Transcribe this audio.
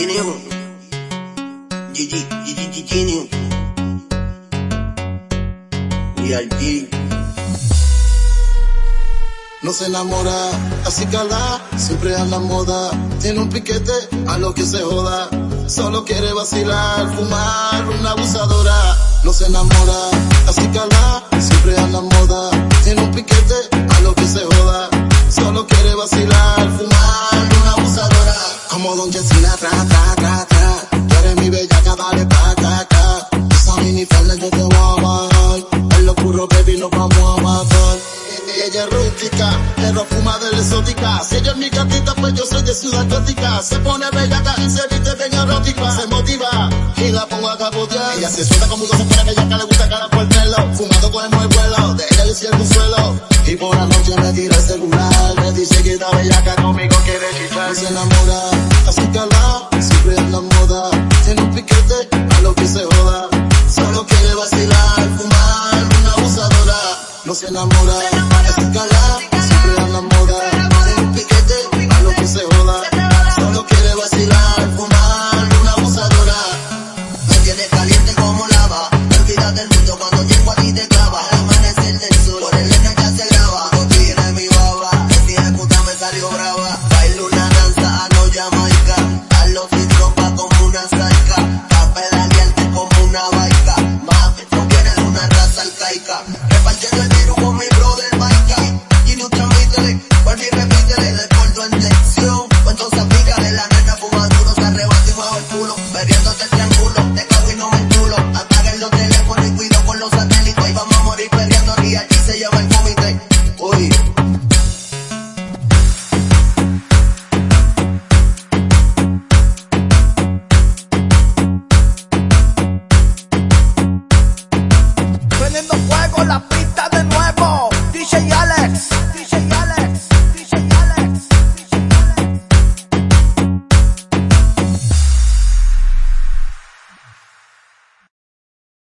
Genio. GG. Real G. No se enamora, así cala, siempre a la moda. Tiene un piquete, a lo que se joda. Solo quiere vacilar, fumar, una abusadora. No se enamora, así cala, siempre a la moda. Tiene un piquete, a lo que se joda. Como Don Jessina, tra, tra, tra, tra. Tú eres mi bellaca, dale pa' acá. Esa mini falda yo te voy a bajar. En lo puro, baby, nos vamos a matar. Y ella es rústica, pero fuma de la exótica. Si ella es mi gatita, pues yo soy de ciudad gótica. Se pone bellaca y se viste bien erótica. Se motiva y la pongo a capotear. Ella se suelta como se pone bellaca, le gusta cara por el pelo. Fumando cogemos el vuelo, de ella le cierro un suelo. Y por la noche me tira el celular. Me dice que está bellaca conmigo, quiere chichar. Se enamora, se enamora. Así cala, siempre a la moda. Un piquete, a lo que se joda. Solo quiere vacilar, fumar, una abusadora. Me tiene caliente como lava. Me olvida del mundo cuando llego a ti te clava. Al amanecer del sol, por el ya se graba. Contiene mi baba, mi ejecuta me salió brava. con la pista